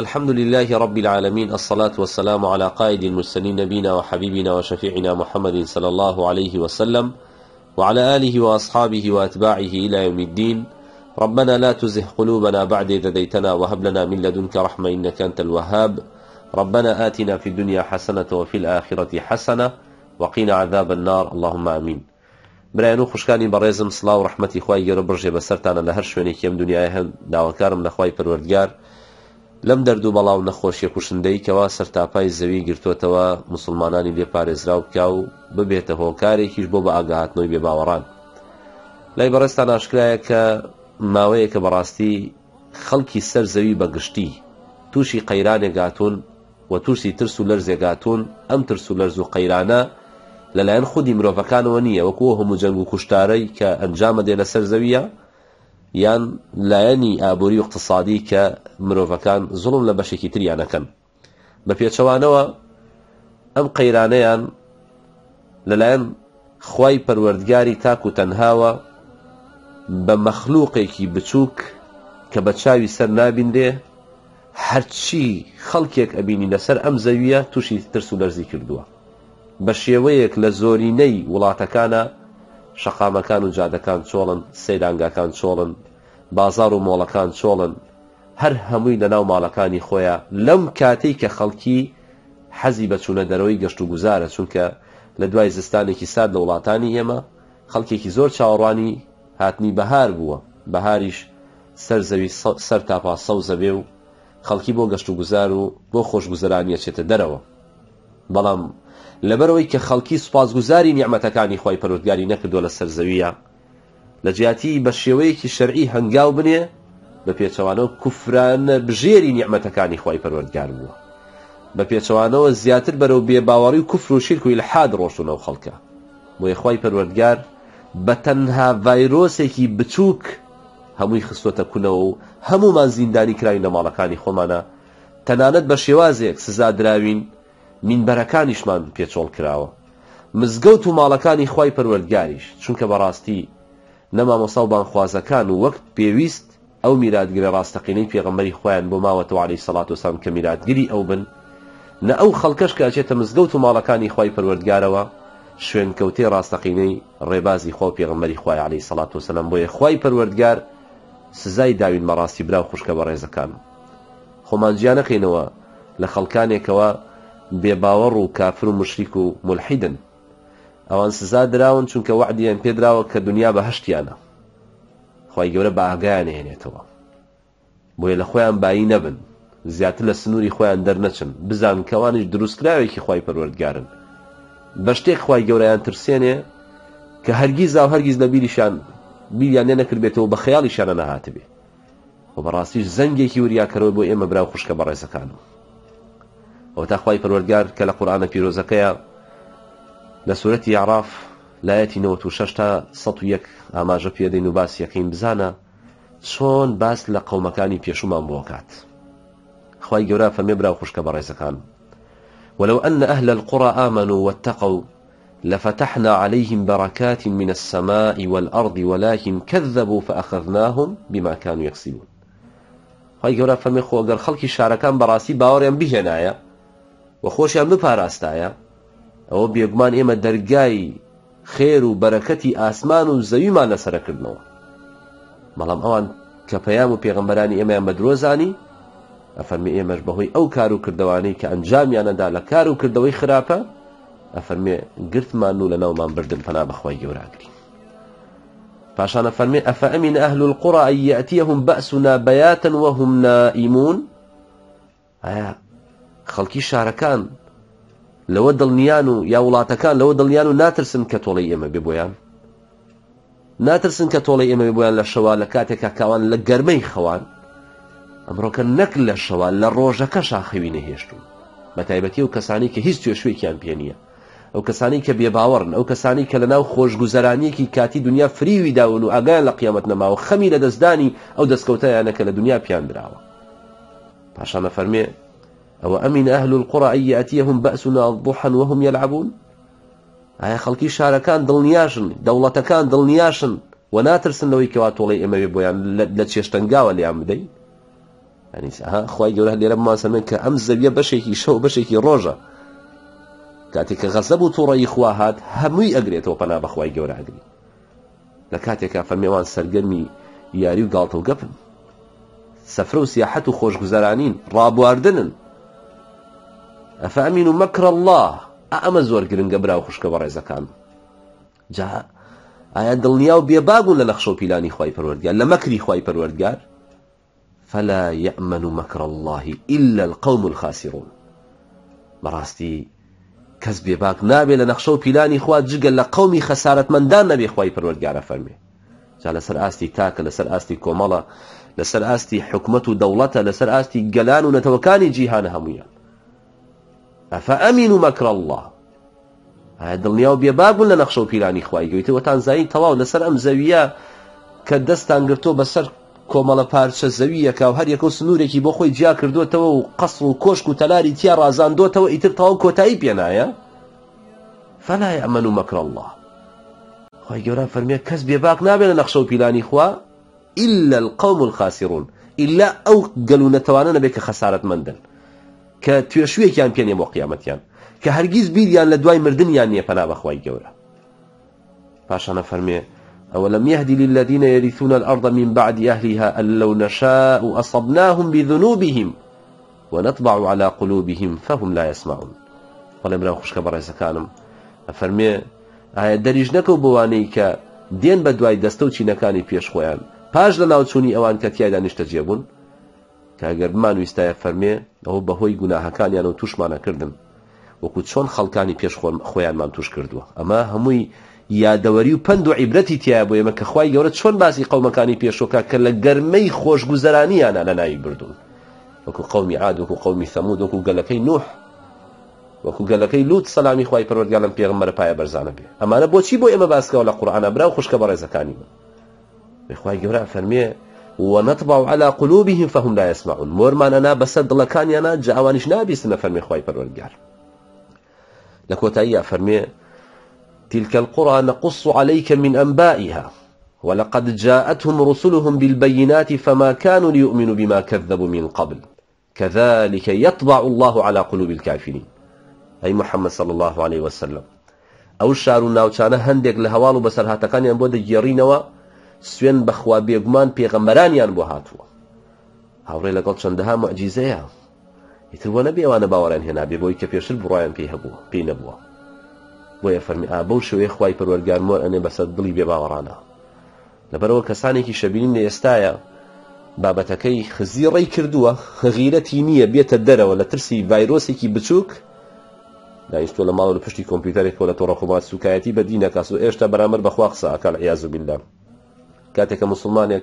الحمد لله رب العالمين الصلاة والسلام على قائد المرسلين نبينا وحبيبنا وشفيعنا محمد صلى الله عليه وسلم وعلى آله وأصحابه وأتباعه إلى يوم الدين ربنا لا تزه قلوبنا بعد إذا ديتنا وهب لنا من لدنك رحمة إنك أنت الوهاب ربنا آتنا في الدنيا حسنة وفي الآخرة حسنة وقنا عذاب النار اللهم آمين برایانو خوشکانی برایزم بەڕێزم و رحمتی خواهی گەرە بژێ بسرتان لە هەر که ئەم دنیای هم داواکارم لە پروردگار لەم دەرد و بەڵاو نەخۆشیە کوشندەی کەوا سەرتاپای زەوی گرتوتەوە مسلمانانی لێ پارێزراو بکا و ببێتە هۆکارێکیش بۆ بە ئاگاهاتنەوەی بێباوەڕان لای بەڕێستان ئاشکرایە کە ماوەیە کە بەڕاستی خەڵکی سەر زەوی بەگشتی تووشی قەیرانێگاتون و تووسی ترس و لەرزێگاتون ئەم ترس و لەرز و قەیرانە لەلایەن خودی مرۆڤەکانەوە نییە وەکوە هەموو جەنگ و کوشتارەی کە ئەنجامە دێنە سەر زەویە یان لایەنی ئابووری و اقتصادی کە مرۆڤەکان زڵم لە بەشێکی تریانەکەن بە پێچەوانەوە ئەم قەیرانەیان لەلایەن خی پەروەردگاری تاک و تەنهاوە بە مەخلووقێکی بچووک کە بە چاوی سەر نابیندێ هەرچی خەڵکێک ئەبینی لەسەر ئەم زەویە تووشی ترس و لەرزی کردووە بە شێوەیەک لە زۆرینەی وڵاتەکانە شەقامەکان و جادەکان چۆڵن سەیرانگاکان چۆڵن بازار و مۆڵەکان چۆڵن هەر هەمووی لەناو ماڵەکانی خۆیە لەم کاتەی کە خەڵکی حەزی بەچوونە دەرەوەی گەشت و گوزارە چونکە لە دوای زستانێکی ساد لە وڵاتانی ئێمە خەڵکێکی زۆر چاوەڕوانی هاتنی بەهار بووە بەهاریش سەر زەوی سەر تاپا سەوزە بێ و خەڵکی بۆ گەشت و گوزار و بۆ خۆشگوزارانی ئەچێتە دەرەوە بەڵام لەبەرەوەی کە خەڵکی سوپازگوزاری نیعممەتەکانی خۆی پەرودگاری نەکردو لە سەرزەویە لە جیاتی بە شێوەیەکی شەرعی هەنگاو بنێ بە پێچەوانەوە کوفرانە بژێری نیعممەتەکانی خۆی پەروەردگار بووە بە پێچەوانەوە زیاتر بەرەو بێباوەڕی و کوفر و شیرکوی لە حاد ڕۆشتونەوە خەڵکە بۆی خی پەروەردگار بە تەنها ڤایرۆسێکی بچووک هەمووی خستۆتە کوونەوە و هەمومان زیندانی کراوی نەماڵەکانی خۆمانە تەنانەت بە شێوازێک سزادراوین مینبەرەکانیشمان پێچۆڵ کراوە مزگەوت و ماڵەکانی خی پەروەردگاریش چونکە بەڕاستی نەمامۆساو بانخوازەکان و وەک پێویست ئەو میراتگرە ڕاستەقینەی پێغەمەری خۆیان بۆ ماوەتەوانی سەڵات وسان کە میراتگیری ئەو بن نە ئەو خەڵکەش کاچێتە مزگەوت و ماڵەکانی خی پەروەردگارەوە شوێن کەوتەی ڕاستەقینەی ڕێبازی خۆ پێغمەری خی علی سەڵات وسلم بۆیە خی پەروەردگار سزای داوین مەڕاستی برا خوشکە بە ڕێزەکان خۆمانجییان نەقینەوە لە خەڵکانێکەوە بێباوەڕ و کافر و مشریک و ملحیدن ئەوان سزا دراون چونکە وعدیان پێدراوە کە دنیا بە هەشتیانە خی گەورە بە ئاگایان هێنێتەوە بۆیە لە خۆیان بایی نەبن زیاتر لە سنووری خۆیان دەرنەچن بزان کەوانش دروستکراوێکی خی پەروەردگارن بە شتێک خی گەورەیان ترسێنێ کە هەرگیز زااو هەرگیز لە بیریشان بیریان لێ نەکردبێتەوە بە خەیاڵی شانە نەهاتبێ و بەڕاستیش زەنگێکی وریاکەرەوە بۆ ئێمە براو خوشکە بەڕێزەکانەوە او ئەو تاخوای پەروەرگار کە لە قورآانە پیرۆزەکەیە لە سوورەتی عراف لایەتی 96 تا 101 ئاماژە پێدەین و باس یەکەین بزانە چۆن باس لە قەومەکانی پێشومان بۆکات خی گەورە فەمێ برا برای بەڕێزەکان ولو أن أهل القرى آمنوا واتقوا لفتحنا عليهم بركات من السماء والأرض ولكن كذبوا فأخذناهم بما كانوا يكسبون خی گەورە فەمێ خۆگەر خەڵکی شارەکان بەڕاستی باوەڕیان بهێنایە وە خۆشیان بپاراستایە ئەوە بێگومان ئێمە دەرگایی خێر و بەرەکەتی ئاسمان و زەویمان لەسەرکردنەوە بەڵام ئەوان کە پەیام و پێغمبەرانی ئێمەیان بە درۆزانی ئەفەرمی ئێمەش بەهۆی ئەو کار و کردوانەی کە ئەنجامیانەدا لە کار و کردەوەی خراپە ئەفەرمێ گرتمان و لە ناومان بردن پەنا بەخوای گەوراگری پاشانە فەرمێ ئەفەمین ئەهل القڕ ئەیەتیەهم بەسونا بەیاتن وەهم نائیمون ئایا خەڵکی شارەکان لەوە دڵنیان و یا وڵاتەکان لەوە دڵنیان و ناترسن کە تۆڵی ئێمە بێ بۆیان ناترسن کە تۆڵی ئێمە بۆیان لە شەوا لە کاتێکا کاوان لە گەرمەی خەوان ئەمڕۆکە نەک لە شەوان لە ڕۆژەکە شاخەوی نەهێشتون بە تایبەتی و کەسانی کە هیچ توێشوێکیان پێ نییە ئەو کەسانی کە بێباوەڕن ئەو کەسانی کە لەناو خۆشگوزارانیەکی کاتی دنیا فریوی داون و ئاگایان لە قیامەت نەماوە خەمی لە دەستدانی ئەو دەستکەوتیانە کە لە دنیا پیان درراوە پاشانە فەرمێ أو أمن أهل القرى أن يأتيهم بأسنا الضحى وهم يلعبون ئایا آية خەڵکی شارەکان دڵنیاشن دەوڵەتەکان دڵنیاشن و ناترسنەوەی کەوا تۆڵی ئێمە بۆیان لە چێشتنگاوە لیان يعني بدەین ئەنیسخوای گەورە لێرە ماسەمن کە ئەم زەویە بەشێکی شەو بەشێکی ڕۆژە کاتێک کە غەزە بوو تووڕی خوا هاات هەمووی ئەگرێتەوە پەنا بەخوای گەورە ئەگری لە کاتێکا فەرمێوان سەرگەرمی یاری و گاڵتەوگەپن سەفرە و خوش غزرانين رابو أردنن ئەفامین مكر الله ئەمە زۆر قبره وخشك و كان جاء ڕێزەکان جا ئایا لنخشو و بێباگون لە نەخشە لمكري پیلانی خی پەروەردگار فلا يأمن مكر الله إلا القوم الخاسرون مراستي کەس بێباک نابي لنخشو نەخشە و پیلانی خوا جگە لە قومی خەسارەتمەندان نەبێ خی پەروەرگارە فەرمێ جا لەسەر ئاستی تاکە لەسەر ئاستی کۆمەڵە لەسەر ئاستی حکومت و دەوڵەتە لەسەر ئاستی گەلان و نەتەوەکانی جیهانە ئەفەئەمین و مەکر الله دڵنیا و بێباگون لە نەخشە و پیرانی خوایگەویتەوە تانزایی تەواو لەسەر ئەم زەویە کە دەستان گرتۆ بەسەر کۆمەڵە پارچە زەویەکە و هەر یەکە و سنوورێکی بۆ خۆی جیا کردوتەوە و قەسڵ و کۆشک و تەلاری تیا ڕازاندۆتەوە ئیتر تەواو کۆتایی پێنایە فەلای ئەمەن و مەکر الله خی گەوران فەرمیە کەس بێباک نابێت لە نەخشە و پیلانی خوا إلا القوم الخاسرون إلا أو قالوا نتوانا بك خسارة مندل کە توێشوێکیان پێنێ بۆ قیامەتیان کە هەرگیز بیریان لە دوای مردنیان نیە پەنا بەخوای گەورە پاشانە فەرمێ ئەوە اولم یهدی للذین یریثون الارض من بعد اهلها ان لو نشاء اصبناهم بذنوبهم ونطبع على قلوبهم فهم لا يسمعون بەڵێم راو خوشکە بەڕێزەکانم فەرمێ ئایا آية دەریژ نەکەو بوانەی کە دێن بە دوای دەستە و چینەکانی پێشخۆیان پاش لە ناوچوونی ئەوان کە تیایدا نیشتە جێبوون کاگەرمان ویستایە فەرمێ ئەوە بەهۆی گوناهەکانیان و توشمانە کردم وەکو چۆن خەڵکانی پێش خۆیانمان توش کردووە ئەمە هەمووی یادەوەری و پند و عیبرەتی تیا بۆ ئێمە کە خی گەورە چۆن باسی قومەکانی پێشۆکە کە لە گەرمەی خۆشگوزەرانیانە لە ناوی بردون وەکو قومی عاد وەکو قومی سەمود وەکو گەلەکەی نوح وەکو گەلەکەی لوت سەلامی خی پەرۆرگالم پێغمەرە پایە بەرزانە بێ ئەمانە بۆچی بۆ ئێمە باسکەوە لە قورآانە برا و خوشکە بە ڕێزەکانی من بخوای گەورە فەرمیێ ونطبع على قلوبهم فهم لا يسمعون مورمان انا بسد لكان انا جاوانش نابي سنه فرمي خوي پروردگار لكوتايا فرمي تلك القرى نقص عليك من انبائها ولقد جاءتهم رسلهم بالبينات فما كانوا ليؤمنوا بما كذبوا من قبل كذلك يطبع الله على قلوب الكافرين أي محمد صلى الله عليه وسلم او شار و ناوچانە هەندێک لە هەواڵ و بەسەرهاتەکانیان بۆ دەگێڕینەوە سوێن بەخوا بێگومان پێغەمبەرانیان بۆ هاتووە هاوڕێ لەگەڵ چەندەها مەعجیزەیە ئیتر وە نەبێ ئەوانە باوەڕێن هێنا بێ بۆی کە پێشتر بڕایان پێی هەبوو پێی نەبووە بۆیە فەرمی ئا بەو شوەیە خی پەروەرگار مۆر ئەنێ بەسەر دڵی بێ باوەڕانە لەبەرەوە کەسانێکی شەبینین لە ئێستاە بابەتەکەی خزی ڕێی کردووە غیرەتی نییە بێتە دەرەوە لە ترسی ڤایرۆسێکی بچووک دایستۆ لە ماڵ لە پشتی کۆمپیوتەرێک کۆ لە تۆڕەخۆما سوکایەتی بەدینە کاس و ئێشتا بەرامەر بەخوا قسە ئەکال یاز و بیندا کاتێککە مسلمانێک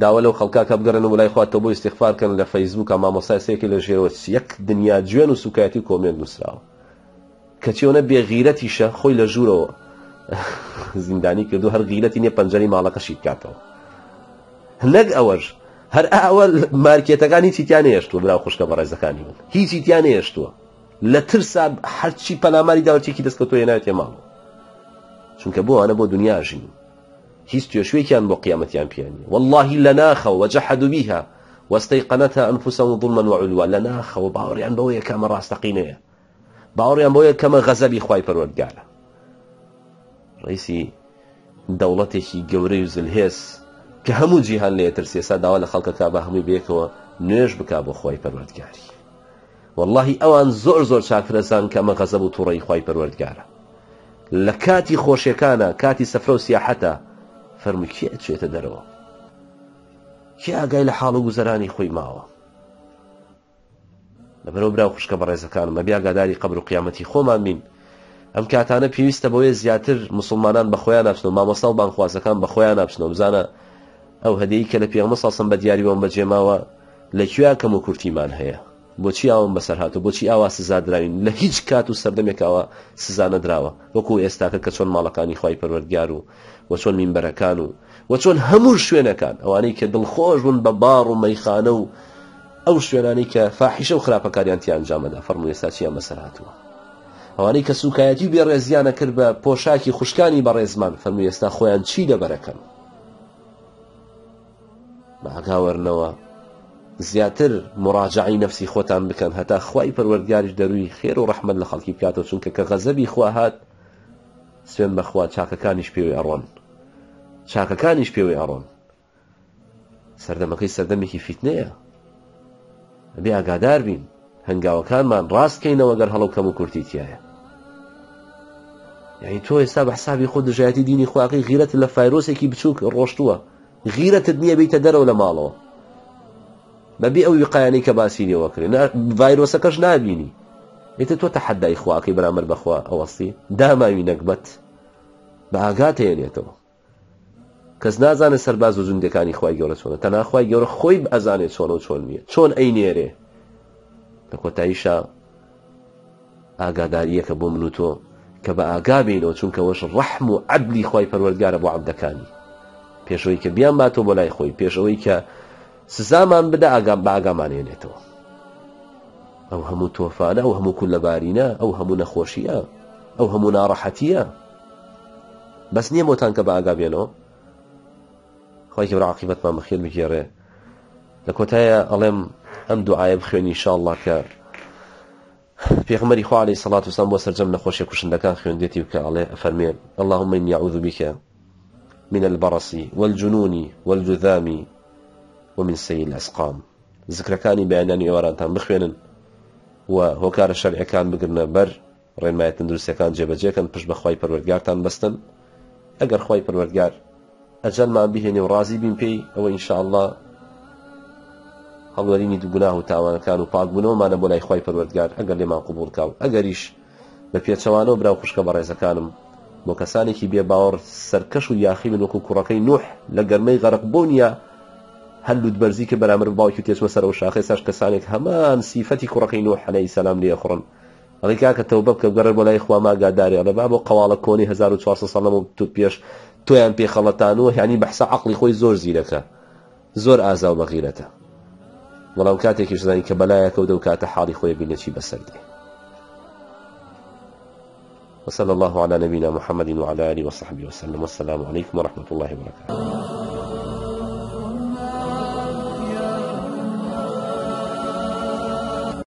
داوا لەو خەڵکاکە بگەرن و لای خواتە بۆ استیخفارکەن لە فەیسبووکە مامۆسایسێکی لە ژێرەوە یەک دنیا جوێن و سوکایەتی کۆمێن نووسراوە کە چۆنە بێغیرەتیشە خۆی لە ژوورەوە زیندانی کردو هەر غیرەتی نیە پەنجەری ماڵەکەشی بکاتەوە نەک ئەوەش هەر ئەوە مارکێتەکانی چیتیان هێشتوە بناو خوشکە بەڕێزەکانی من هیچی تیان هێشتووە لە ترسا هەرچی پەلاماری داوەچێکی دەستکە تۆ هێناوێت تێماڵەوە چونکە بۆ ئەە بۆ دنیاژین هیچ توێشوێکیان بۆ قیامەتیان پیانی واللهی لە ناخەوە وەجەحەد بیها وەستەیقەنەتە ئەنفوسەوە دڵمەن وعلووە لە ناخەوە باوەڕیان بەوەیە کەمە ڕاستەقینەیە باوەڕیان بۆیە کەمە غەزەبی خی پەروەرگارە ڕیسی دەوڵەتێکی گەورەی و زلهێز کە هەموو جیهان لێ ترسێسا داوا لە خەڵکەکە بە هەمووی بێکەوە نوێش بک بۆ خۆی پەروەردگاری واللهی ئەوان زۆر زۆر چاکرەزان کەمە غەزەب و تووڕی خی پەروەردگارە لە کاتی خۆشیەکانە کاتی سەفرە و سیاحەتە فەرموکی ئەچێتە دەرەوە کی ئاگای لە حاڵ و گوزەرانی خۆی ماوە لەبەرەوە برا خوشکە بە ڕێزەکانم بە بیاگاداری قبر و قیامەتی خۆمان بین ئەم کاتانە پێویستە بەوەی زیاتر مسلمانان بە خۆیان ناچن و مامۆستا و بانخوازەکان بە خۆیان ناچن و بزانە ئەو هەدەی کە لە پێمە ساسم بە دیاریەوەم بەجێماوە لەکوێ کەم و کورتیمان هەیە بۆچی ئەوم بەسەر هاتوو بۆچی ئاوا سزادراوین لە هیچ کات و سەردەمێکەوە سزانە دراوە وەکو ئێستاکە کە چۆن ماڵەکانی خی پەروەرگار و وە چۆن مینبەرەکان و وە چۆن هەموو شوێنەکان ئەوانەی کە دڵخۆش بوون بە باڕ و مەیخانە و ئەو شوێنانی کە فاحیشە و خراپەکاریان تیانجامەدا فەرمو ئێستا چیان بەسەر هاتووە ئەوانەی کە سوکایەتی بێ ڕێزیانە کرد بە پۆشاکی خوشکانی بە ڕێزمان فەرمو ئێستا خۆیان چی لەبەرەکەن باگاوەرنەوە زیاتر مراجعی نفسی خۆتان بکەن هەتا خی پەروەرگاریش دەروی خێر و ڕحمد لە خەڵکی بکاتەوە چونکە کە غەزەبی خوا هات سوێن بەخوا چاکەکانیش پێوەی ئەڕۆن چاکەکانیش پێوەی ئەڕۆن سەردەمەکەی سەردەمێکی فیتنەیە بێ ئاگادار بین هەنگاوەکانمان ڕاستکەینەوە گەر هەڵو کەم و کورتی تایە یعنی تۆ ئێستا بە حسابی خۆ دژایەتی دینی خواقی غیرەت لە فایرۆسێکی بچووک ڕۆشتووە غیرەتت نییە بیتە دەرەوە لە ماڵەوە بەبی ئەو وقایانی کە باسینەوە کرێن ڤایرۆسەکەش نبینی ئێتە تۆ تەحەدای خواکەی بەرامەر بەخوا ئەوەستی داماوی نەکبەت بە ئاگات هێنێتەوە کەس نازانێت سەرباز و زوندەکانی خخوای گەورە چۆنە تەناخوای گەورە خۆی ئەزانێت چۆن و چۆن نیە چۆن ئەی نێرێ لە کۆتاییشا ئاگاداریە کە بۆ من و تۆ کە بە ئاگابینەوە چونکەەوەش ڕەحم و عبلی خی پەروەرگارە بۆ عبدەکانی پێشەوەی کە بیان باتۆ بۆ لای خۆی پێشەوەی کە سزامان بدا اگام با اگامان ينتو او همو توفانا او همو كل بارينا او همو نخوشيا او همو نارحتيا بس نيه موتان كبا اگام ينو خواهي كبر عقبت ما مخيل بكيره لكوتايا علم ام دعايا بخيون ان شاء الله ك في غمر إخوة عليه الصلاة والسلام وسرجم نخوشي كشن لكان خيون ديتي وكا اللهم إني أعوذ بك من البرسي والجنون والجذامي ومن سەی لەسقام زکرەکانی بەیانانی ئێوارانتان بخوێنن و هۆکارە شەرعەکان بگرنە بەر ڕێنمایە تەندروستەکان جێبەجێکن پشت بەخوای پەروەرگارتان بەستن ئەگەر خی پەروەرگار ئەجەلمان بهێنێ و ڕازی بین پێی ئەوە ئینشاءله هەڵوەرینی دوگونا و تاوانەکان و پاکبوونەوەمانە بۆ لای خی پەروەرگار ئەگەر لێمان قوبولکاو ئەگەریش بە پێچەوانەوە براو خوشکە بە ڕێزەکانم بۆ کەسانێکی بێ باوەڕ سەرکەش و یاخی من وەکو کوڕەکەی نوح لە گەرمەی غەرق بوونیە برزی هەندوت بەرزی کە بەرامر باوکی تێچوە سەرەوە شاخی ساش کەسانێک هەمان سیفەتی کوڕەکەی نوح عەلەیهی سەلام که ئەڵی کاکە تەوبە بکە گەڕێ بۆ لای خوا ماگاداری ئەڵە با هزار و کۆنی سلام و تو پیش پێش تۆیان پێخەڵەتانەوە هیانی بەحسە عقلی خوی زور زۆر که زور ئازا و بەغیرەتە وەڵام کاتێکی که کە که و دە و کاتە حاڵی خۆی بینەچی بەسەردێ وصلى الله على نبينا محمد وعلى آله وصحبه وسلم والسلام عليكم ورحمة الله وبركاته